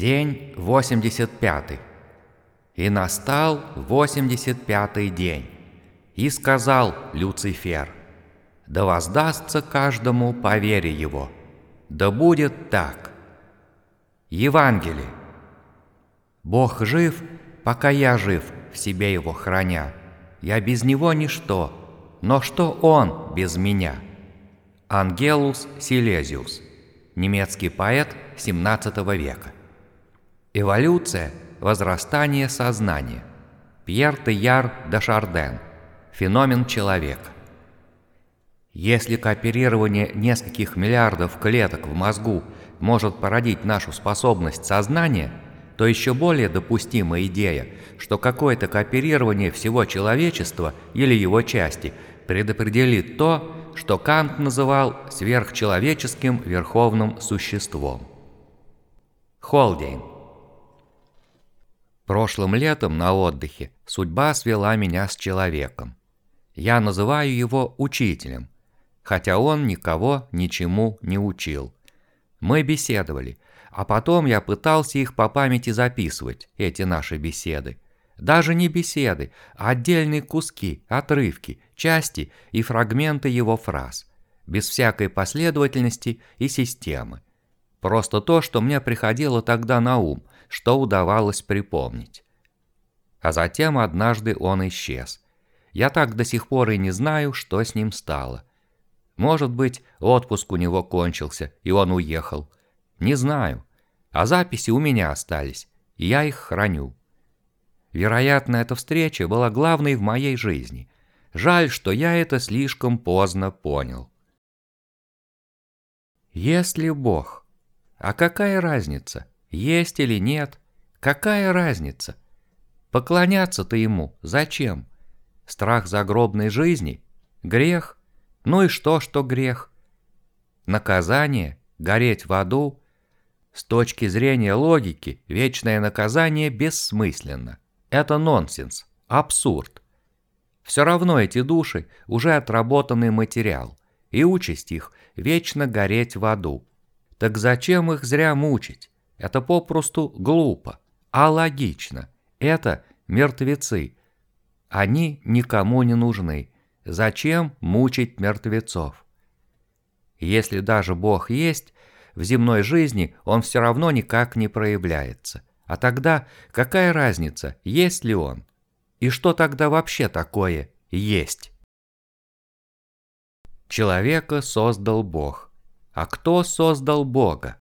День 85. И настал 85 день. И сказал Люцифер, да воздастся каждому по вере его. Да будет так. Евангелие. Бог жив, пока я жив, в себе его храня. Я без него ничто, но что он без меня? Ангелус Силезиус, немецкий поэт 17 века. Эволюция – возрастание сознания. Пьер Теяр де Шарден. Феномен человека. Если кооперирование нескольких миллиардов клеток в мозгу может породить нашу способность сознания, то еще более допустима идея, что какое-то кооперирование всего человечества или его части предопределит то, что Кант называл сверхчеловеческим верховным существом. Холдейн Прошлым летом на отдыхе судьба свела меня с человеком. Я называю его учителем, хотя он никого ничему не учил. Мы беседовали, а потом я пытался их по памяти записывать, эти наши беседы. Даже не беседы, а отдельные куски, отрывки, части и фрагменты его фраз, без всякой последовательности и системы. Просто то, что мне приходило тогда на ум, что удавалось припомнить. А затем однажды он исчез. Я так до сих пор и не знаю, что с ним стало. Может быть, отпуск у него кончился, и он уехал. Не знаю. А записи у меня остались, и я их храню. Вероятно, эта встреча была главной в моей жизни. Жаль, что я это слишком поздно понял. Если Бог, а какая разница? Есть или нет? Какая разница? Поклоняться-то ему зачем? Страх загробной жизни? Грех? Ну и что, что грех? Наказание? Гореть в аду? С точки зрения логики, вечное наказание бессмысленно. Это нонсенс, абсурд. Все равно эти души уже отработанный материал, и участь их вечно гореть в аду. Так зачем их зря мучить? Это попросту глупо, а логично. Это мертвецы. Они никому не нужны. Зачем мучить мертвецов? Если даже Бог есть, в земной жизни он все равно никак не проявляется. А тогда какая разница, есть ли он? И что тогда вообще такое есть? Человека создал Бог. А кто создал Бога?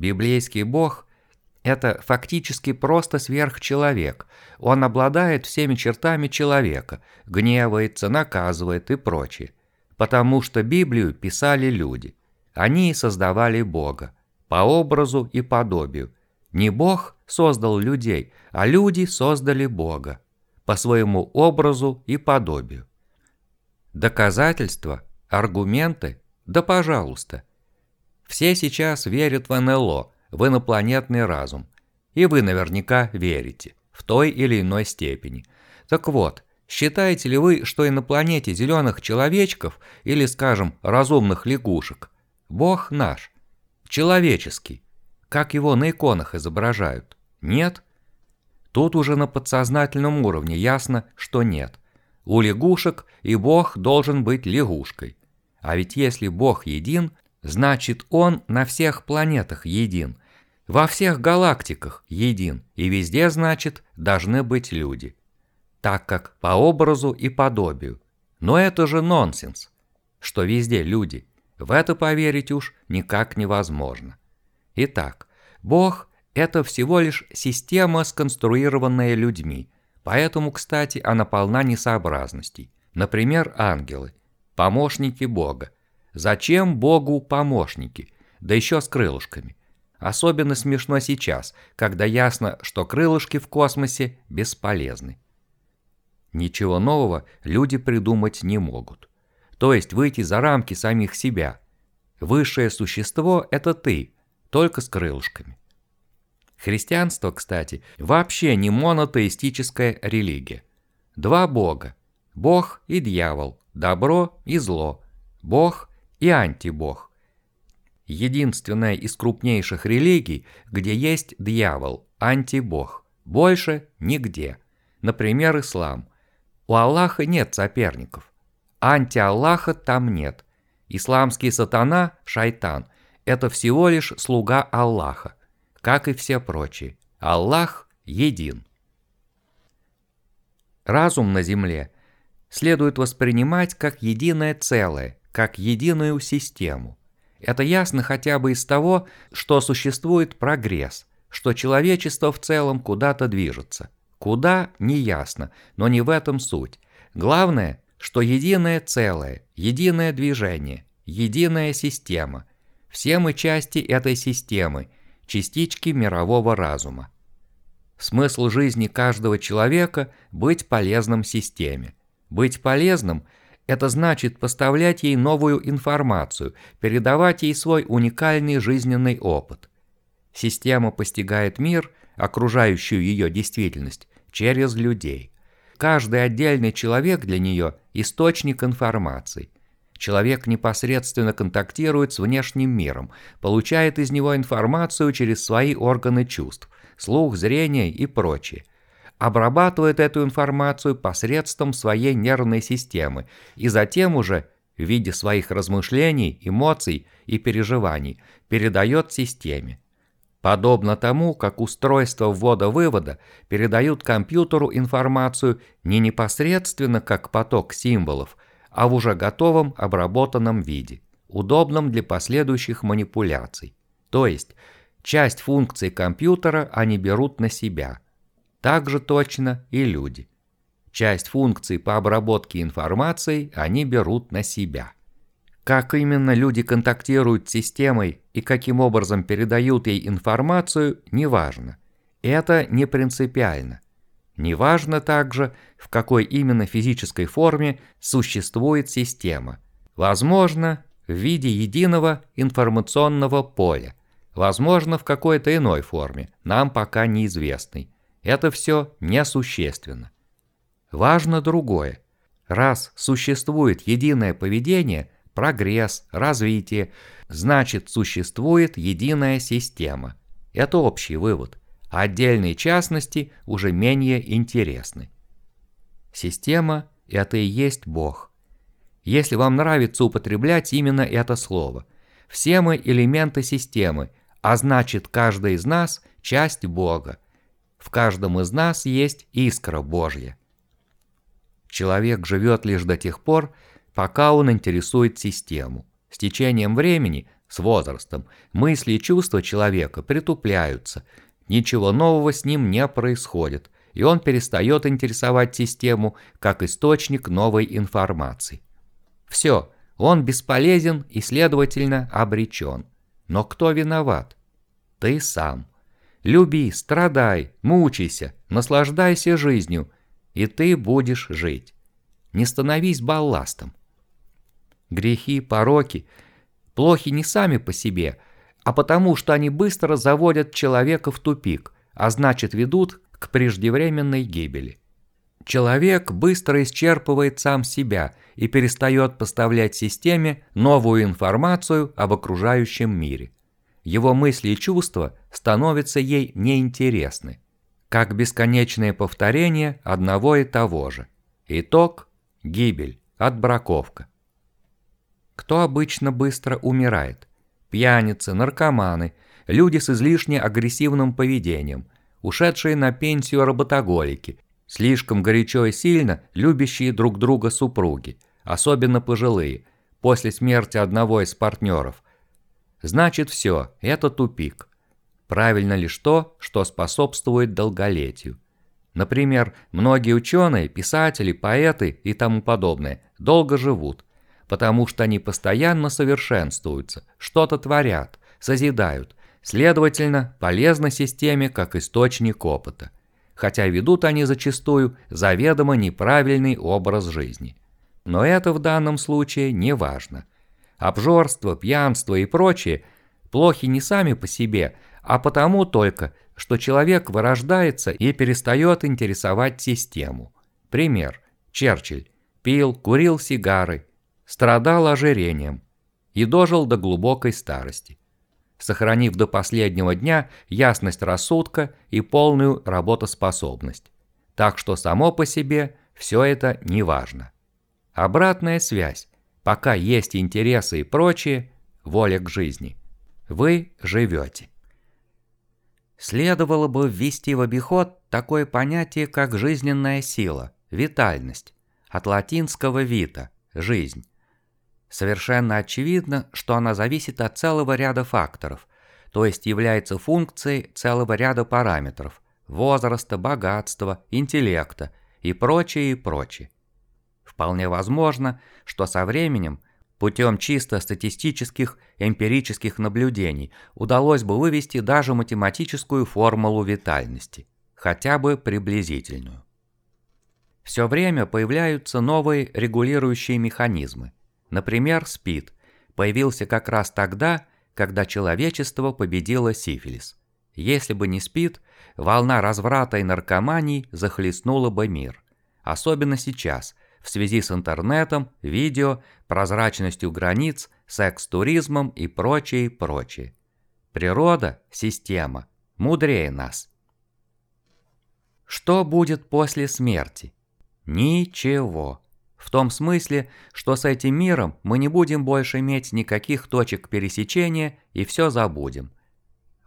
Библейский бог – это фактически просто сверхчеловек. Он обладает всеми чертами человека, гневается, наказывает и прочее. Потому что Библию писали люди. Они создавали Бога по образу и подобию. Не Бог создал людей, а люди создали Бога по своему образу и подобию. Доказательства, аргументы, да пожалуйста – все сейчас верят в НЛО, в инопланетный разум. И вы наверняка верите, в той или иной степени. Так вот, считаете ли вы, что и на планете зеленых человечков, или, скажем, разумных лягушек, Бог наш, человеческий, как его на иконах изображают? Нет? Тут уже на подсознательном уровне ясно, что нет. У лягушек и Бог должен быть лягушкой. А ведь если Бог един, Значит, он на всех планетах един, во всех галактиках един, и везде, значит, должны быть люди. Так как по образу и подобию. Но это же нонсенс, что везде люди. В это поверить уж никак невозможно. Итак, Бог – это всего лишь система, сконструированная людьми, поэтому, кстати, она полна несообразностей. Например, ангелы, помощники Бога, Зачем Богу помощники, да еще с крылышками? Особенно смешно сейчас, когда ясно, что крылышки в космосе бесполезны. Ничего нового люди придумать не могут. То есть выйти за рамки самих себя. Высшее существо – это ты, только с крылышками. Христианство, кстати, вообще не монотеистическая религия. Два бога – Бог и дьявол, добро и зло, Бог и антибог. единственная из крупнейших религий, где есть дьявол, антибог. Больше нигде. Например, ислам. У Аллаха нет соперников. Анти-Аллаха там нет. Исламский сатана, шайтан, это всего лишь слуга Аллаха, как и все прочие. Аллах един. Разум на земле следует воспринимать как единое целое, как единую систему. Это ясно хотя бы из того, что существует прогресс, что человечество в целом куда-то движется. Куда – неясно, но не в этом суть. Главное, что единое целое, единое движение, единая система. Все мы части этой системы, частички мирового разума. Смысл жизни каждого человека – быть полезным системе. Быть полезным – это значит поставлять ей новую информацию, передавать ей свой уникальный жизненный опыт. Система постигает мир, окружающую ее действительность, через людей. Каждый отдельный человек для нее – источник информации. Человек непосредственно контактирует с внешним миром, получает из него информацию через свои органы чувств – слух, зрение и прочее обрабатывает эту информацию посредством своей нервной системы и затем уже в виде своих размышлений, эмоций и переживаний передает системе. Подобно тому, как устройства ввода-вывода передают компьютеру информацию не непосредственно как поток символов, а в уже готовом обработанном виде, удобном для последующих манипуляций. То есть, часть функций компьютера они берут на себя – так же точно и люди. Часть функций по обработке информации они берут на себя. Как именно люди контактируют с системой и каким образом передают ей информацию, неважно. Это не принципиально. Неважно также, в какой именно физической форме существует система. Возможно, в виде единого информационного поля. Возможно, в какой-то иной форме, нам пока неизвестной. Это все несущественно. Важно другое. Раз существует единое поведение, прогресс, развитие, значит существует единая система. Это общий вывод. отдельные частности уже менее интересны. Система – это и есть Бог. Если вам нравится употреблять именно это слово. Все мы элементы системы, а значит каждый из нас – часть Бога – в каждом из нас есть искра Божья. Человек живет лишь до тех пор, пока он интересует систему. С течением времени, с возрастом, мысли и чувства человека притупляются, ничего нового с ним не происходит, и он перестает интересовать систему как источник новой информации. Все, он бесполезен и, следовательно, обречен. Но кто виноват? Ты сам. Люби, страдай, мучайся, наслаждайся жизнью, и ты будешь жить. Не становись балластом. Грехи, пороки плохи не сами по себе, а потому что они быстро заводят человека в тупик, а значит ведут к преждевременной гибели. Человек быстро исчерпывает сам себя и перестает поставлять системе новую информацию об окружающем мире его мысли и чувства становятся ей неинтересны, как бесконечное повторение одного и того же. Итог – гибель, отбраковка. Кто обычно быстро умирает? Пьяницы, наркоманы, люди с излишне агрессивным поведением, ушедшие на пенсию работоголики, слишком горячо и сильно любящие друг друга супруги, особенно пожилые, после смерти одного из партнеров – Значит все, это тупик. Правильно лишь то, что способствует долголетию. Например, многие ученые, писатели, поэты и тому подобное долго живут, потому что они постоянно совершенствуются, что-то творят, созидают, следовательно, полезны системе как источник опыта, хотя ведут они зачастую заведомо неправильный образ жизни. Но это в данном случае не важно. Обжорство, пьянство и прочее плохи не сами по себе, а потому только, что человек вырождается и перестает интересовать систему. Пример. Черчилль. Пил, курил сигары, страдал ожирением и дожил до глубокой старости. сохранив до последнего дня ясность рассудка и полную работоспособность. Так что само по себе все это не важно. Обратная связь. Пока есть интересы и прочее, воля к жизни. Вы живете. Следовало бы ввести в обиход такое понятие, как жизненная сила, витальность, от латинского «vita» – жизнь. Совершенно очевидно, что она зависит от целого ряда факторов, то есть является функцией целого ряда параметров – возраста, богатства, интеллекта и прочее, и прочее. Вполне возможно, что со временем, путем чисто статистических эмпирических наблюдений, удалось бы вывести даже математическую формулу витальности, хотя бы приблизительную. Все время появляются новые регулирующие механизмы. Например, СПИД появился как раз тогда, когда человечество победило сифилис. Если бы не СПИД, волна разврата и наркоманий захлестнула бы мир. Особенно сейчас, в связи с интернетом, видео, прозрачностью границ, секс-туризмом и прочее, прочее. Природа, система, мудрее нас. Что будет после смерти? Ничего. В том смысле, что с этим миром мы не будем больше иметь никаких точек пересечения и все забудем.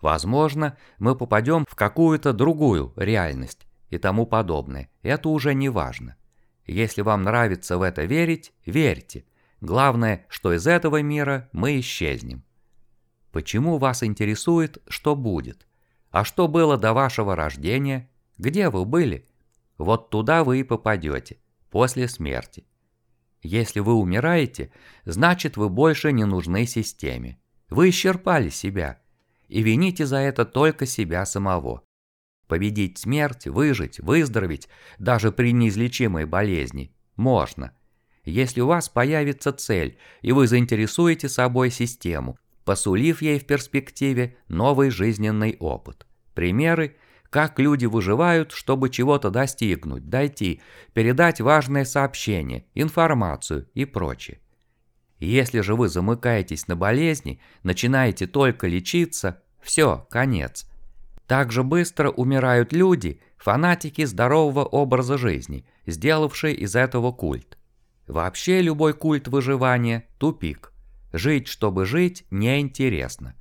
Возможно, мы попадем в какую-то другую реальность и тому подобное. Это уже не важно. Если вам нравится в это верить, верьте. Главное, что из этого мира мы исчезнем. Почему вас интересует, что будет? А что было до вашего рождения? Где вы были? Вот туда вы и попадете, после смерти. Если вы умираете, значит вы больше не нужны системе. Вы исчерпали себя. И вините за это только себя самого. Победить смерть, выжить, выздороветь, даже при неизлечимой болезни, можно. Если у вас появится цель, и вы заинтересуете собой систему, посулив ей в перспективе новый жизненный опыт. Примеры как люди выживают, чтобы чего-то достигнуть, дойти, передать важное сообщение, информацию и прочее. Если же вы замыкаетесь на болезни, начинаете только лечиться, все, конец. Так же быстро умирают люди, фанатики здорового образа жизни, сделавшие из этого культ. Вообще любой культ выживания – тупик. Жить, чтобы жить, неинтересно.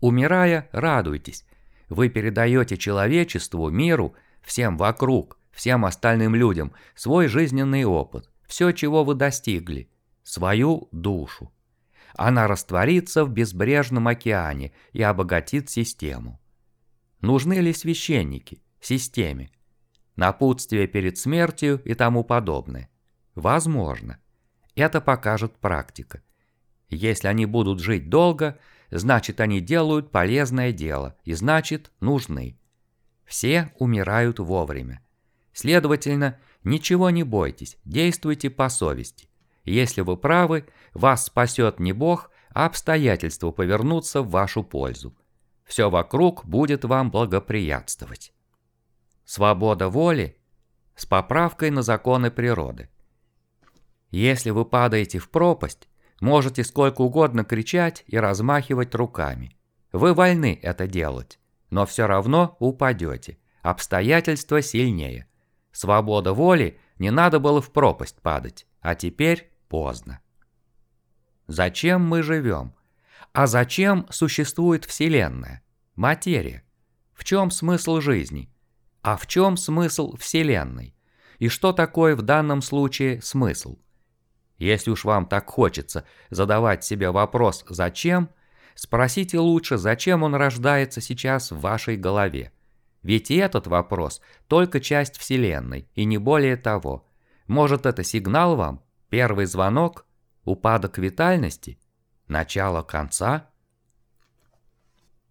Умирая, радуйтесь, вы передаете человечеству, миру, всем вокруг, всем остальным людям свой жизненный опыт, все, чего вы достигли, свою душу. Она растворится в безбрежном океане и обогатит систему. Нужны ли священники, системе? Напутствие перед смертью и тому подобное? Возможно. Это покажет практика. Если они будут жить долго – значит они делают полезное дело и значит нужны. Все умирают вовремя. Следовательно, ничего не бойтесь, действуйте по совести. Если вы правы, вас спасет не Бог, а обстоятельства повернутся в вашу пользу. Все вокруг будет вам благоприятствовать. Свобода воли с поправкой на законы природы. Если вы падаете в пропасть, Можете сколько угодно кричать и размахивать руками. Вы вольны это делать, но все равно упадете. Обстоятельства сильнее. Свобода воли не надо было в пропасть падать, а теперь поздно. Зачем мы живем? А зачем существует Вселенная? Материя. В чем смысл жизни? А в чем смысл Вселенной? И что такое в данном случае смысл? Если уж вам так хочется задавать себе вопрос «зачем?», спросите лучше, зачем он рождается сейчас в вашей голове. Ведь и этот вопрос – только часть Вселенной, и не более того. Может, это сигнал вам? Первый звонок? Упадок витальности? Начало конца?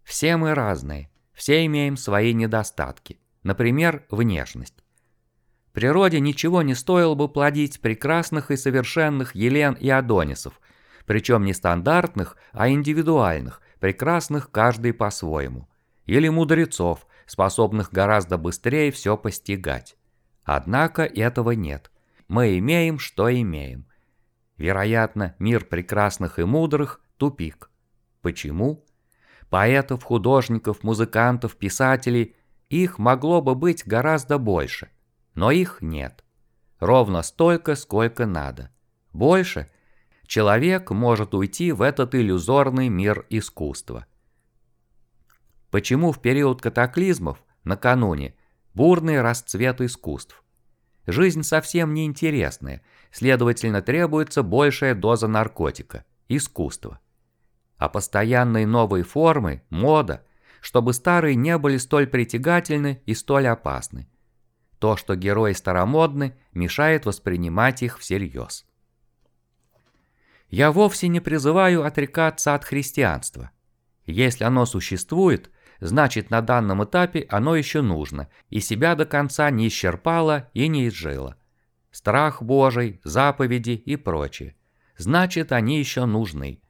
Все мы разные, все имеем свои недостатки. Например, внешность. Природе ничего не стоило бы плодить прекрасных и совершенных Елен и Адонисов, причем не стандартных, а индивидуальных, прекрасных каждый по-своему. Или мудрецов, способных гораздо быстрее все постигать. Однако этого нет. Мы имеем, что имеем. Вероятно, мир прекрасных и мудрых – тупик. Почему? Поэтов, художников, музыкантов, писателей их могло бы быть гораздо больше, но их нет. Ровно столько, сколько надо. Больше человек может уйти в этот иллюзорный мир искусства. Почему в период катаклизмов, накануне, бурный расцвет искусств? Жизнь совсем неинтересная, следовательно, требуется большая доза наркотика, искусства. А постоянные новые формы, мода, чтобы старые не были столь притягательны и столь опасны. То, что герои старомодны, мешает воспринимать их всерьез. Я вовсе не призываю отрекаться от христианства. Если оно существует, значит на данном этапе оно еще нужно, и себя до конца не исчерпало и не изжило. Страх Божий, заповеди и прочее. Значит, они еще нужны.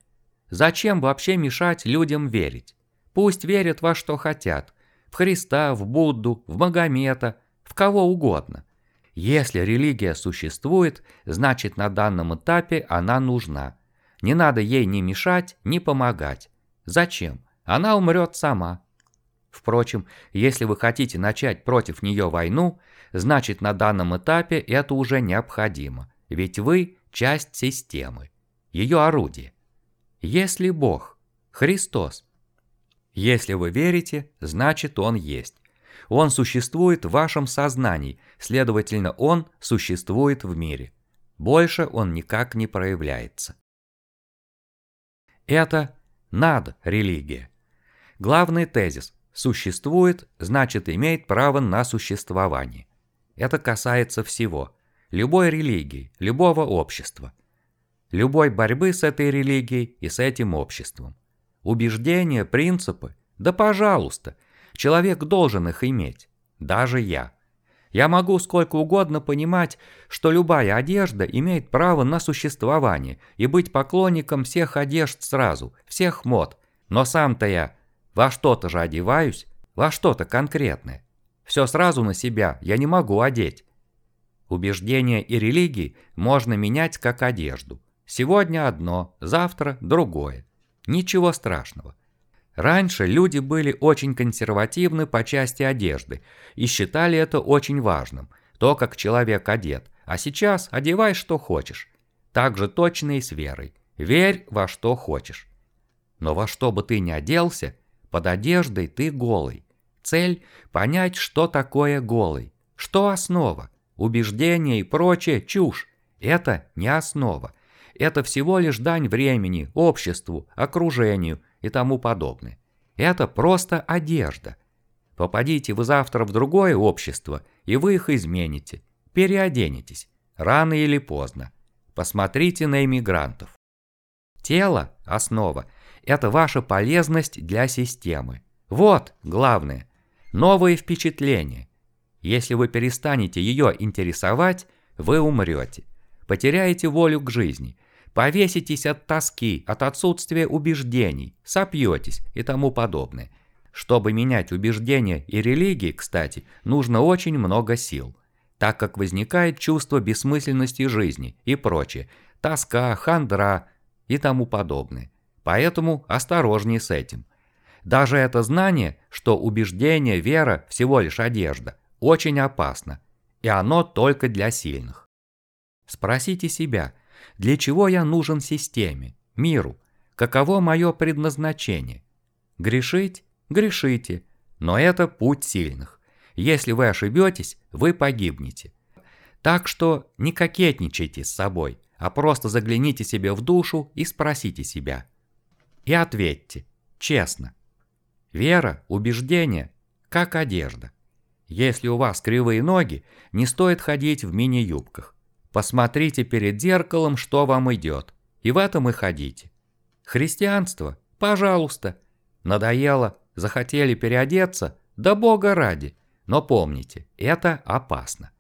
Зачем вообще мешать людям верить? Пусть верят во что хотят. В Христа, в Будду, в Магомета, в кого угодно. Если религия существует, значит на данном этапе она нужна. Не надо ей ни мешать, ни помогать. Зачем? Она умрет сама. Впрочем, если вы хотите начать против нее войну, значит на данном этапе это уже необходимо, ведь вы – часть системы, ее орудие. Если Бог – Христос. Если вы верите, значит Он есть. Он существует в вашем сознании, следовательно, Он существует в мире. Больше Он никак не проявляется. Это над религия. Главный тезис Существует, значит имеет право на существование. Это касается всего. Любой религии, любого общества. Любой борьбы с этой религией и с этим обществом. Убеждения, принципы, да пожалуйста, человек должен их иметь. Даже я. Я могу сколько угодно понимать, что любая одежда имеет право на существование и быть поклонником всех одежд сразу, всех мод, но сам-то я во что-то же одеваюсь, во что-то конкретное. Все сразу на себя я не могу одеть. Убеждения и религии можно менять как одежду. Сегодня одно, завтра другое. Ничего страшного. Раньше люди были очень консервативны по части одежды и считали это очень важным, то, как человек одет, а сейчас одевай, что хочешь. Так же точно и с верой. Верь во что хочешь. Но во что бы ты ни оделся, под одеждой ты голый. Цель – понять, что такое голый. Что основа? Убеждения и прочее – чушь. Это не основа. Это всего лишь дань времени, обществу, окружению и тому подобное. Это просто одежда. Попадите вы завтра в другое общество, и вы их измените. Переоденетесь. Рано или поздно. Посмотрите на иммигрантов. Тело – основа, это ваша полезность для системы. Вот главное. Новые впечатления. Если вы перестанете ее интересовать, вы умрете. Потеряете волю к жизни. Повеситесь от тоски, от отсутствия убеждений, сопьетесь и тому подобное. Чтобы менять убеждения и религии, кстати, нужно очень много сил, так как возникает чувство бессмысленности жизни и прочее, тоска, хандра и тому подобное. Поэтому осторожнее с этим. Даже это знание, что убеждение, вера всего лишь одежда, очень опасно, и оно только для сильных. Спросите себя, для чего я нужен системе, миру, каково мое предназначение? Грешить? Грешите, но это путь сильных. Если вы ошибетесь, вы погибнете. Так что не кокетничайте с собой, а просто загляните себе в душу и спросите себя – и ответьте, честно. Вера, убеждение, как одежда. Если у вас кривые ноги, не стоит ходить в мини-юбках. Посмотрите перед зеркалом, что вам идет, и в этом и ходите. Христианство? Пожалуйста. Надоело, захотели переодеться? Да бога ради. Но помните, это опасно.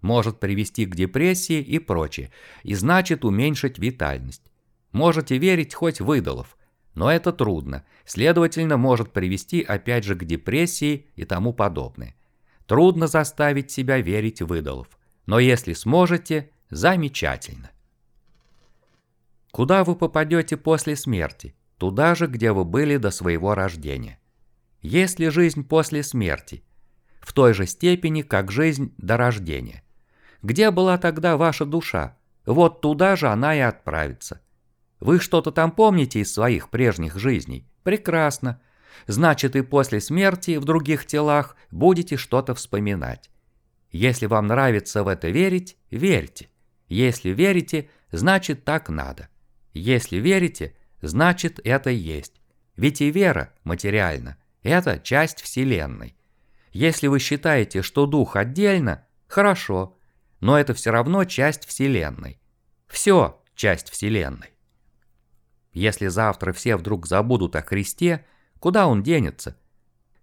Может привести к депрессии и прочее, и значит уменьшить витальность. Можете верить хоть выдалов, но это трудно, следовательно, может привести опять же к депрессии и тому подобное. Трудно заставить себя верить в идолов, но если сможете, замечательно. Куда вы попадете после смерти? туда же, где вы были до своего рождения. Есть ли жизнь после смерти? В той же степени, как жизнь до рождения. Где была тогда ваша душа? Вот туда же она и отправится. Вы что-то там помните из своих прежних жизней? Прекрасно. Значит, и после смерти в других телах будете что-то вспоминать. Если вам нравится в это верить, верьте. Если верите, значит так надо. Если верите, значит это есть. Ведь и вера материальна. Это часть Вселенной. Если вы считаете, что дух отдельно, хорошо, но это все равно часть Вселенной. Все часть Вселенной. Если завтра все вдруг забудут о Христе, куда он денется?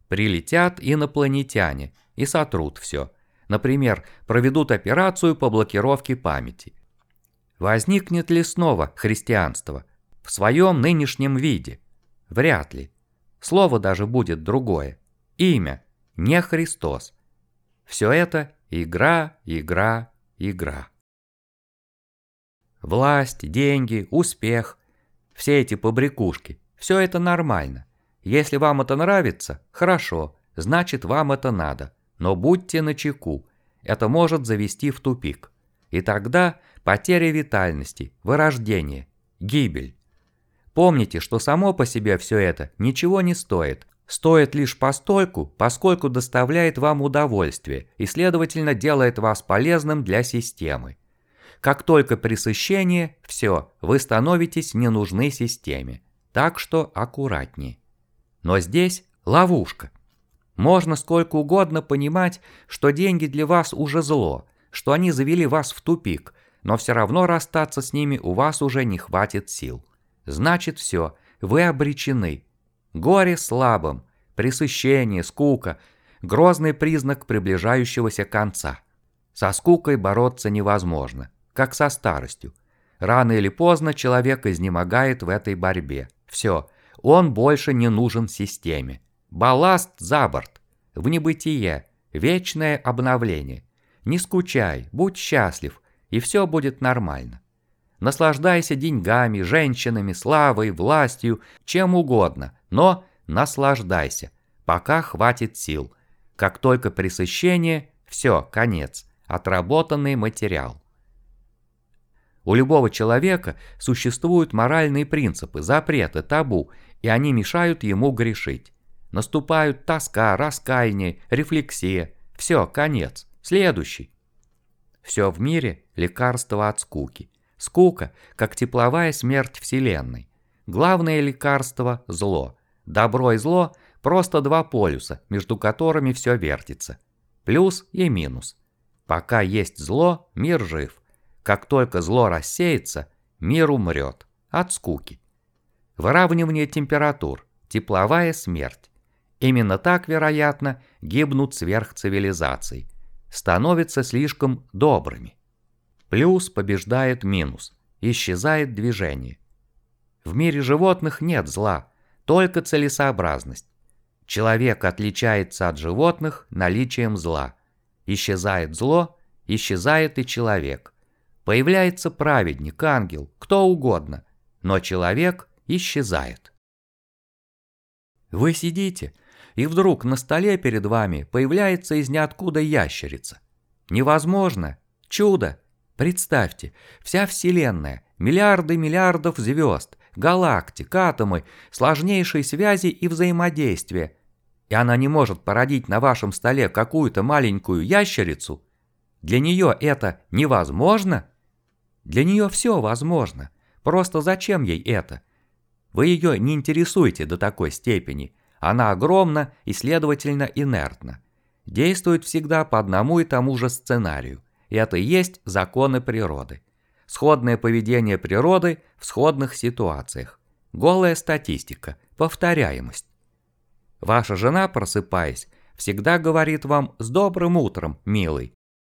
Прилетят инопланетяне и сотрут все. Например, проведут операцию по блокировке памяти. Возникнет ли снова христианство? В своем нынешнем виде? Вряд ли. Слово даже будет другое. Имя, не Христос. Все это игра, игра, игра. Власть, деньги, успех, все эти побрякушки, все это нормально. Если вам это нравится, хорошо, значит вам это надо. Но будьте начеку, это может завести в тупик. И тогда потеря витальности, вырождение, гибель. Помните, что само по себе все это ничего не стоит. Стоит лишь постольку, поскольку доставляет вам удовольствие и, следовательно, делает вас полезным для системы. Как только пресыщение, все, вы становитесь не нужны системе. Так что аккуратнее. Но здесь ловушка. Можно сколько угодно понимать, что деньги для вас уже зло, что они завели вас в тупик, но все равно расстаться с ними у вас уже не хватит сил. Значит все, вы обречены. Горе слабым, пресыщение, скука – грозный признак приближающегося конца. Со скукой бороться невозможно, как со старостью. Рано или поздно человек изнемогает в этой борьбе. Все, он больше не нужен системе. Балласт за борт, в небытие, вечное обновление. Не скучай, будь счастлив, и все будет нормально. Наслаждайся деньгами, женщинами, славой, властью, чем угодно, но наслаждайся, пока хватит сил. Как только пресыщение, все, конец, отработанный материал. У любого человека существуют моральные принципы, запреты, табу, и они мешают ему грешить. Наступают тоска, раскаяние, рефлексия. Все, конец. Следующий. Все в мире – лекарство от скуки. Скука, как тепловая смерть Вселенной. Главное лекарство – зло. Добро и зло – просто два полюса, между которыми все вертится. Плюс и минус. Пока есть зло, мир жив. Как только зло рассеется, мир умрет. От скуки. Выравнивание температур. Тепловая смерть. Именно так, вероятно, гибнут сверхцивилизации. Становятся слишком добрыми. Плюс побеждает минус. Исчезает движение. В мире животных нет зла, только целесообразность. Человек отличается от животных наличием зла. Исчезает зло, исчезает и человек. Появляется праведник, ангел, кто угодно, но человек исчезает. Вы сидите, и вдруг на столе перед вами появляется из ниоткуда ящерица. Невозможно. Чудо. Представьте, вся Вселенная, миллиарды миллиардов звезд, галактик, атомы, сложнейшие связи и взаимодействия. И она не может породить на вашем столе какую-то маленькую ящерицу? Для нее это невозможно? Для нее все возможно. Просто зачем ей это? Вы ее не интересуете до такой степени – она огромна и, следовательно, инертна. Действует всегда по одному и тому же сценарию. И это и есть законы природы. Сходное поведение природы в сходных ситуациях. Голая статистика, повторяемость. Ваша жена, просыпаясь, всегда говорит вам «с добрым утром, милый».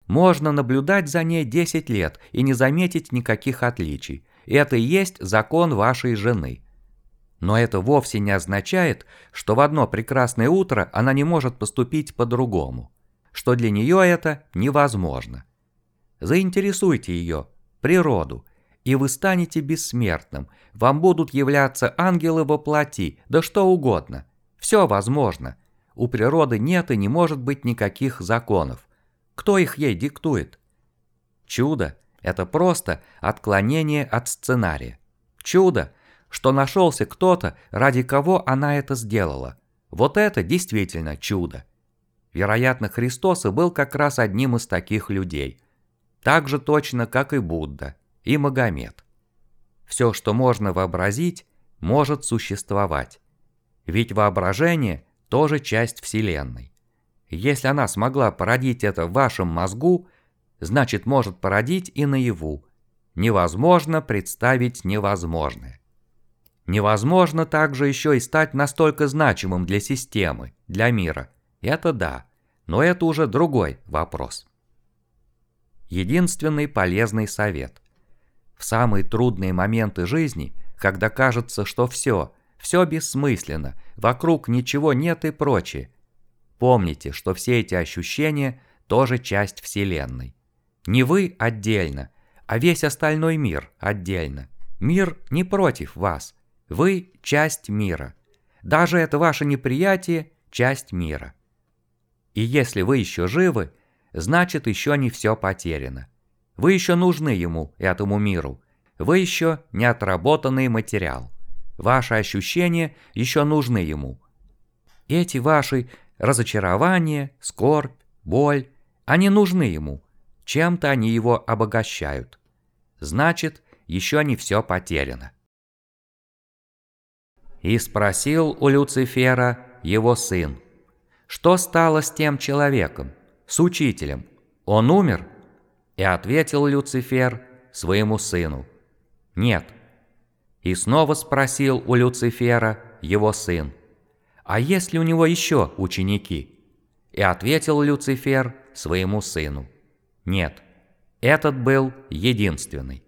Можно наблюдать за ней 10 лет и не заметить никаких отличий. Это и есть закон вашей жены. Но это вовсе не означает, что в одно прекрасное утро она не может поступить по-другому, что для нее это невозможно. Заинтересуйте ее, природу, и вы станете бессмертным. Вам будут являться ангелы во плоти, да что угодно. Все возможно. У природы нет и не может быть никаких законов. Кто их ей диктует? Чудо – это просто отклонение от сценария. Чудо, что нашелся кто-то, ради кого она это сделала. Вот это действительно чудо. Вероятно, Христос и был как раз одним из таких людей. Так же точно, как и Будда, и Магомед. Все, что можно вообразить, может существовать. Ведь воображение тоже часть Вселенной. Если она смогла породить это в вашем мозгу, значит может породить и наяву. Невозможно представить невозможное. Невозможно также еще и стать настолько значимым для системы, для мира. Это да, но это уже другой вопрос. Единственный полезный совет. В самые трудные моменты жизни, когда кажется, что все, все бессмысленно, вокруг ничего нет и прочее, помните, что все эти ощущения тоже часть Вселенной. Не вы отдельно, а весь остальной мир отдельно. Мир не против вас. Вы – часть мира. Даже это ваше неприятие – часть мира. И если вы еще живы, значит еще не все потеряно. Вы еще нужны ему, этому миру. Вы еще не отработанный материал. Ваши ощущения еще нужны ему. Эти ваши разочарования, скорбь, боль, они нужны ему. Чем-то они его обогащают. Значит, еще не все потеряно. И спросил у Люцифера его сын, что стало с тем человеком, с учителем? Он умер? И ответил Люцифер своему сыну, нет. И снова спросил у Люцифера его сын, а есть ли у него еще ученики? И ответил Люцифер своему сыну, нет, этот был единственный.